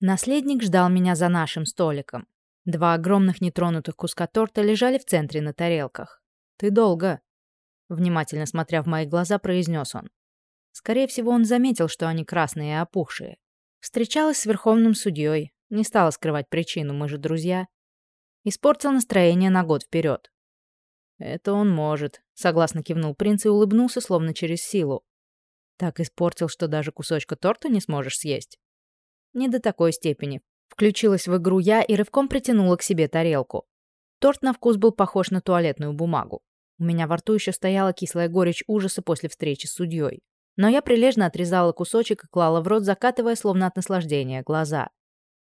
Наследник ждал меня за нашим столиком. Два огромных нетронутых куска торта лежали в центре на тарелках. «Ты долго?» Внимательно смотря в мои глаза, произнес он. Скорее всего, он заметил, что они красные и опухшие. Встречалась с верховным судьей. Не стала скрывать причину, мы же друзья. Испортил настроение на год вперед. «Это он может», — согласно кивнул принц и улыбнулся, словно через силу. «Так испортил, что даже кусочка торта не сможешь съесть». Не до такой степени. Включилась в игру я и рывком притянула к себе тарелку. Торт на вкус был похож на туалетную бумагу. У меня во рту еще стояла кислая горечь ужаса после встречи с судьей. Но я прилежно отрезала кусочек и клала в рот, закатывая, словно от наслаждения, глаза.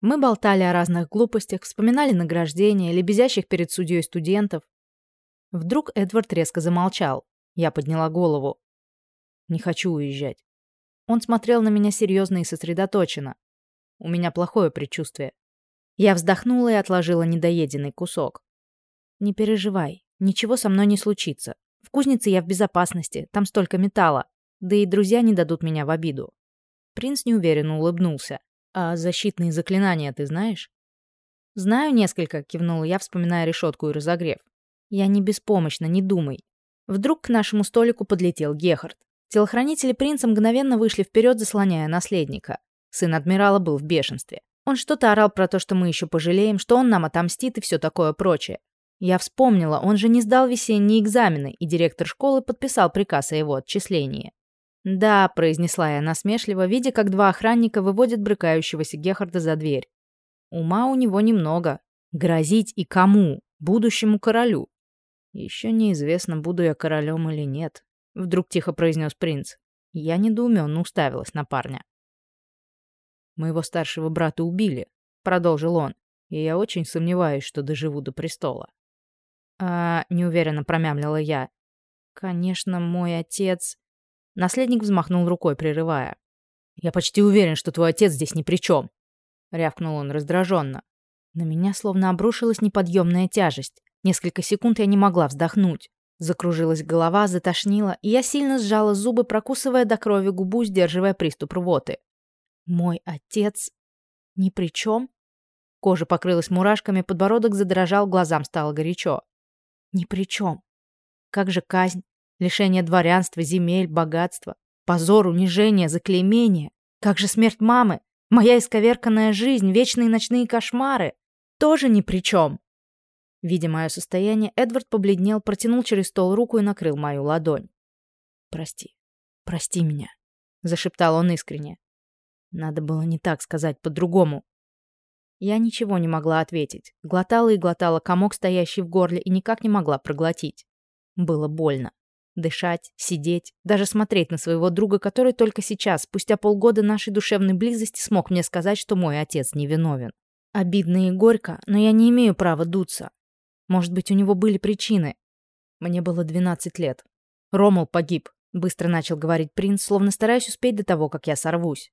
Мы болтали о разных глупостях, вспоминали награждения, лебезящих перед судьей студентов. Вдруг Эдвард резко замолчал. Я подняла голову. «Не хочу уезжать». Он смотрел на меня серьезно и сосредоточенно. У меня плохое предчувствие. Я вздохнула и отложила недоеденный кусок. «Не переживай, ничего со мной не случится. В кузнице я в безопасности, там столько металла. Да и друзья не дадут меня в обиду». Принц неуверенно улыбнулся. «А защитные заклинания ты знаешь?» «Знаю несколько», — кивнула я, вспоминая решетку и разогрев. «Я не беспомощна, не думай». Вдруг к нашему столику подлетел Гехард. Телохранители принца мгновенно вышли вперед, заслоняя наследника. Сын адмирала был в бешенстве. Он что-то орал про то, что мы еще пожалеем, что он нам отомстит и все такое прочее. Я вспомнила, он же не сдал весенние экзамены, и директор школы подписал приказ о его отчислении. «Да», — произнесла я насмешливо, видя, как два охранника выводят брыкающегося Гехарда за дверь. «Ума у него немного. Грозить и кому? Будущему королю?» «Еще неизвестно, буду я королем или нет», — вдруг тихо произнес принц. Я недоуменно уставилась на парня моего старшего брата убили», — продолжил он, «и я очень сомневаюсь, что доживу до престола». «А...» — неуверенно промямлила я. «Конечно, мой отец...» Наследник взмахнул рукой, прерывая. «Я почти уверен, что твой отец здесь ни при чем», — рявкнул он раздраженно. На меня словно обрушилась неподъемная тяжесть. Несколько секунд я не могла вздохнуть. Закружилась голова, затошнила, и я сильно сжала зубы, прокусывая до крови губу, сдерживая приступ рвоты. Мой отец ни при чем? Кожа покрылась мурашками, подбородок задрожал, глазам стало горячо. Ни при чем. Как же казнь, лишение дворянства, земель, богатства, позор, унижение, заклеймение. Как же смерть мамы, моя исковерканная жизнь, вечные ночные кошмары. Тоже ни при чем. Видя мое состояние, Эдвард побледнел, протянул через стол руку и накрыл мою ладонь. «Прости, прости меня», — зашептал он искренне. Надо было не так сказать, по-другому. Я ничего не могла ответить. Глотала и глотала комок, стоящий в горле, и никак не могла проглотить. Было больно. Дышать, сидеть, даже смотреть на своего друга, который только сейчас, спустя полгода нашей душевной близости, смог мне сказать, что мой отец невиновен. Обидно и горько, но я не имею права дуться. Может быть, у него были причины. Мне было 12 лет. Ромул погиб, быстро начал говорить принц, словно стараясь успеть до того, как я сорвусь.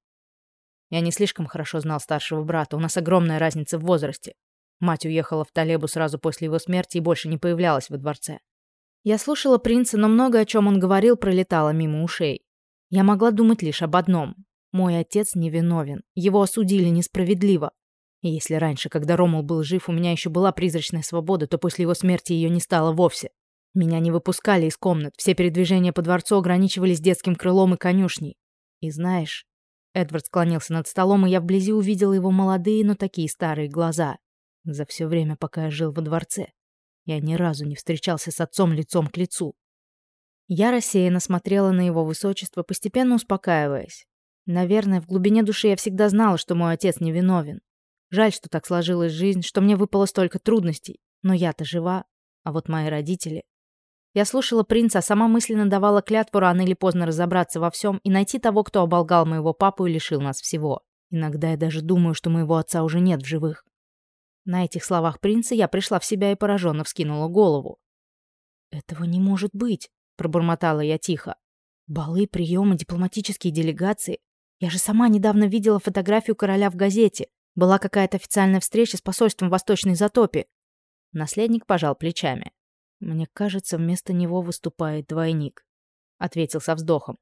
Я не слишком хорошо знал старшего брата, у нас огромная разница в возрасте. Мать уехала в Талебу сразу после его смерти и больше не появлялась во дворце. Я слушала принца, но многое, о чем он говорил, пролетало мимо ушей. Я могла думать лишь об одном. Мой отец невиновен, его осудили несправедливо. И если раньше, когда Ромул был жив, у меня еще была призрачная свобода, то после его смерти ее не стало вовсе. Меня не выпускали из комнат, все передвижения по дворцу ограничивались детским крылом и конюшней. И знаешь, Эдвард склонился над столом, и я вблизи увидел его молодые, но такие старые глаза. За все время, пока я жил во дворце, я ни разу не встречался с отцом лицом к лицу. Я рассеянно смотрела на его высочество, постепенно успокаиваясь. Наверное, в глубине души я всегда знала, что мой отец невиновен. Жаль, что так сложилась жизнь, что мне выпало столько трудностей. Но я-то жива, а вот мои родители... Я слушала принца, а сама мысленно давала клятву рано или поздно разобраться во всем и найти того, кто оболгал моего папу и лишил нас всего. Иногда я даже думаю, что моего отца уже нет в живых. На этих словах принца я пришла в себя и пораженно вскинула голову. «Этого не может быть», — пробормотала я тихо. «Балы, приемы, дипломатические делегации. Я же сама недавно видела фотографию короля в газете. Была какая-то официальная встреча с посольством Восточной Затопи». Наследник пожал плечами. «Мне кажется, вместо него выступает двойник», — ответил со вздохом.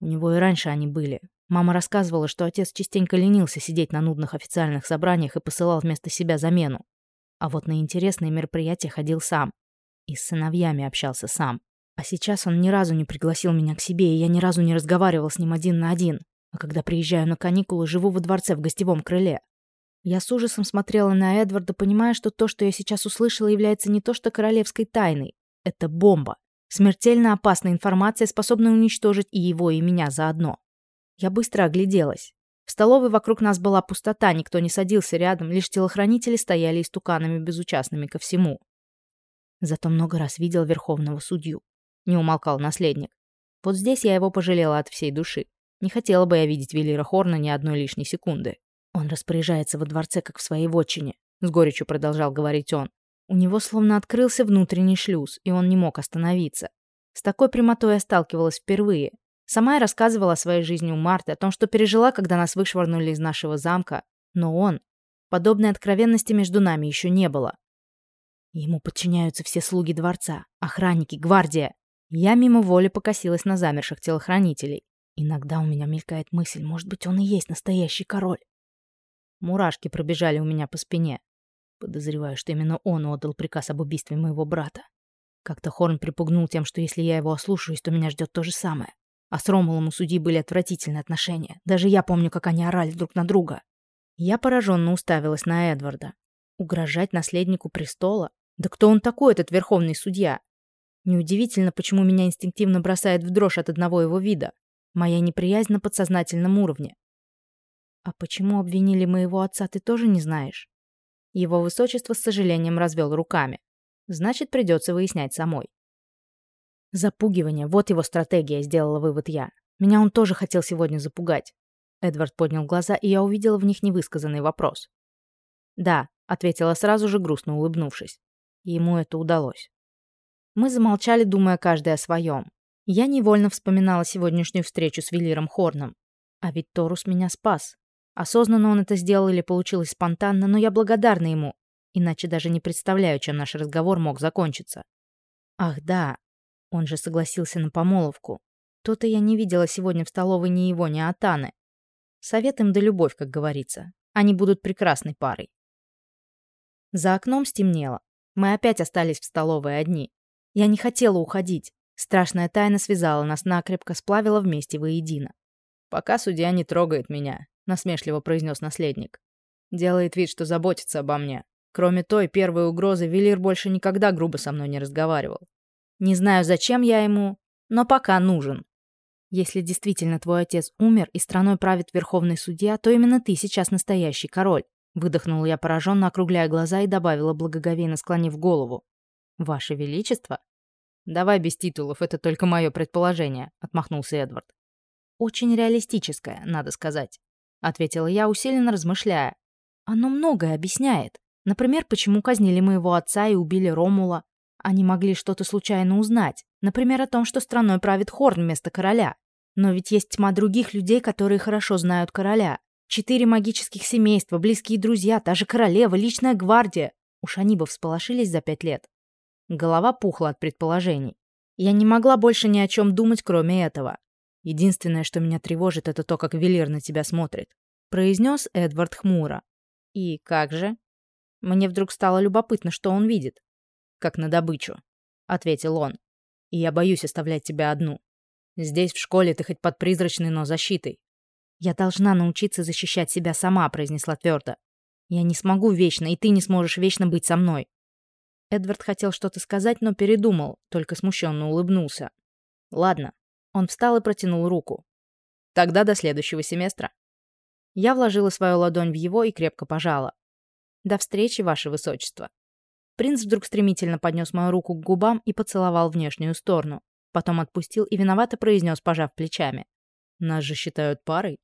«У него и раньше они были. Мама рассказывала, что отец частенько ленился сидеть на нудных официальных собраниях и посылал вместо себя замену. А вот на интересные мероприятия ходил сам. И с сыновьями общался сам. А сейчас он ни разу не пригласил меня к себе, и я ни разу не разговаривал с ним один на один. А когда приезжаю на каникулы, живу во дворце в гостевом крыле. Я с ужасом смотрела на Эдварда, понимая, что то, что я сейчас услышала, является не то что королевской тайной. Это бомба. Смертельно опасная информация, способная уничтожить и его, и меня заодно. Я быстро огляделась. В столовой вокруг нас была пустота, никто не садился рядом, лишь телохранители стояли истуканами, безучастными ко всему. Зато много раз видел верховного судью. Не умолкал наследник. Вот здесь я его пожалела от всей души. Не хотела бы я видеть Велира Хорна ни одной лишней секунды. Он распоряжается во дворце, как в своей вотчине», — с горечью продолжал говорить он. У него словно открылся внутренний шлюз, и он не мог остановиться. С такой прямотой я сталкивалась впервые. Сама я рассказывала о своей жизни у Марты, о том, что пережила, когда нас вышвырнули из нашего замка. Но он... Подобной откровенности между нами еще не было. Ему подчиняются все слуги дворца, охранники, гвардия. Я мимо воли покосилась на замерших телохранителей. Иногда у меня мелькает мысль, может быть, он и есть настоящий король. Мурашки пробежали у меня по спине. Подозреваю, что именно он отдал приказ об убийстве моего брата. Как-то Хорн припугнул тем, что если я его ослушаюсь, то меня ждет то же самое. А с Ромулом у судьи были отвратительные отношения. Даже я помню, как они орали друг на друга. Я пораженно уставилась на Эдварда. Угрожать наследнику престола? Да кто он такой, этот верховный судья? Неудивительно, почему меня инстинктивно бросает в дрожь от одного его вида. Моя неприязнь на подсознательном уровне. А почему обвинили моего отца, ты тоже не знаешь? Его высочество с сожалением развел руками. Значит, придется выяснять самой. Запугивание, вот его стратегия, сделала вывод я. Меня он тоже хотел сегодня запугать. Эдвард поднял глаза, и я увидела в них невысказанный вопрос. «Да», — ответила сразу же, грустно улыбнувшись. Ему это удалось. Мы замолчали, думая каждый о своем. Я невольно вспоминала сегодняшнюю встречу с Велиром Хорном. А ведь Торус меня спас. Осознанно он это сделал или получилось спонтанно, но я благодарна ему, иначе даже не представляю, чем наш разговор мог закончиться. Ах да, он же согласился на помолвку. То-то я не видела сегодня в столовой ни его, ни Атаны. Совет им да любовь, как говорится. Они будут прекрасной парой. За окном стемнело. Мы опять остались в столовой одни. Я не хотела уходить. Страшная тайна связала нас накрепко, сплавила вместе воедино. «Пока судья не трогает меня, насмешливо произнес наследник. «Делает вид, что заботится обо мне. Кроме той первой угрозы, Велир больше никогда грубо со мной не разговаривал. Не знаю, зачем я ему, но пока нужен. Если действительно твой отец умер и страной правит верховный судья, то именно ты сейчас настоящий король», выдохнула я пораженно, округляя глаза и добавила, благоговейно склонив голову. «Ваше Величество?» «Давай без титулов, это только мое предположение», — отмахнулся Эдвард. «Очень реалистическое, надо сказать». — ответила я, усиленно размышляя. «Оно многое объясняет. Например, почему казнили моего отца и убили Ромула. Они могли что-то случайно узнать. Например, о том, что страной правит Хорн вместо короля. Но ведь есть тьма других людей, которые хорошо знают короля. Четыре магических семейства, близкие друзья, та же королева, личная гвардия. Уж они бы всполошились за пять лет. Голова пухла от предположений. Я не могла больше ни о чем думать, кроме этого. Единственное, что меня тревожит, это то, как Велир на тебя смотрит», — произнес Эдвард хмуро. «И как же?» Мне вдруг стало любопытно, что он видит. «Как на добычу», — ответил он. «И я боюсь оставлять тебя одну. Здесь, в школе, ты хоть под призрачной, но защитой». «Я должна научиться защищать себя сама», — произнесла твердо. «Я не смогу вечно, и ты не сможешь вечно быть со мной». Эдвард хотел что-то сказать, но передумал, только смущенно улыбнулся. «Ладно, он встал и протянул руку. «Тогда до следующего семестра». Я вложила свою ладонь в его и крепко пожала. «До встречи, ваше высочество». Принц вдруг стремительно поднес мою руку к губам и поцеловал внешнюю сторону. Потом отпустил и виновато произнес, пожав плечами. «Нас же считают парой».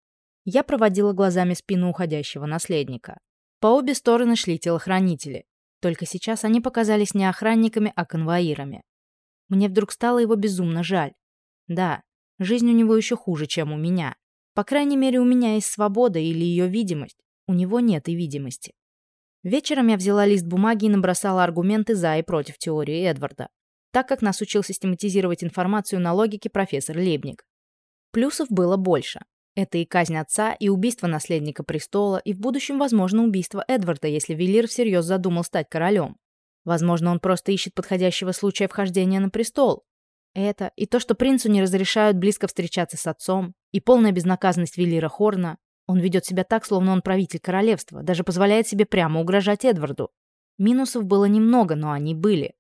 Я проводила глазами спину уходящего наследника. По обе стороны шли телохранители. Только сейчас они показались не охранниками, а конвоирами. Мне вдруг стало его безумно жаль. Да, жизнь у него еще хуже, чем у меня. По крайней мере, у меня есть свобода или ее видимость. У него нет и видимости. Вечером я взяла лист бумаги и набросала аргументы за и против теории Эдварда, так как нас учил систематизировать информацию на логике профессор Лебник. Плюсов было больше. Это и казнь отца, и убийство наследника престола, и в будущем, возможно, убийство Эдварда, если Велир всерьез задумал стать королем. Возможно, он просто ищет подходящего случая вхождения на престол, это и то, что принцу не разрешают близко встречаться с отцом, и полная безнаказанность Велира Хорна. Он ведет себя так, словно он правитель королевства, даже позволяет себе прямо угрожать Эдварду. Минусов было немного, но они были.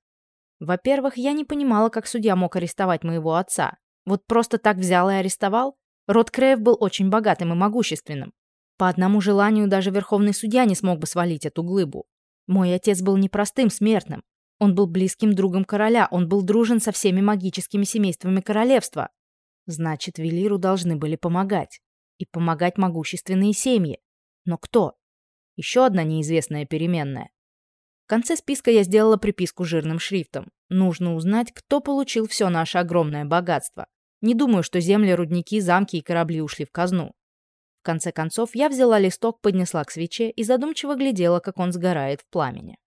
Во-первых, я не понимала, как судья мог арестовать моего отца. Вот просто так взял и арестовал? Род Креев был очень богатым и могущественным. По одному желанию даже верховный судья не смог бы свалить эту глыбу. Мой отец был непростым смертным, Он был близким другом короля, он был дружен со всеми магическими семействами королевства. Значит, Велиру должны были помогать. И помогать могущественные семьи. Но кто? Еще одна неизвестная переменная. В конце списка я сделала приписку жирным шрифтом. Нужно узнать, кто получил все наше огромное богатство. Не думаю, что земли, рудники, замки и корабли ушли в казну. В конце концов, я взяла листок, поднесла к свече и задумчиво глядела, как он сгорает в пламени.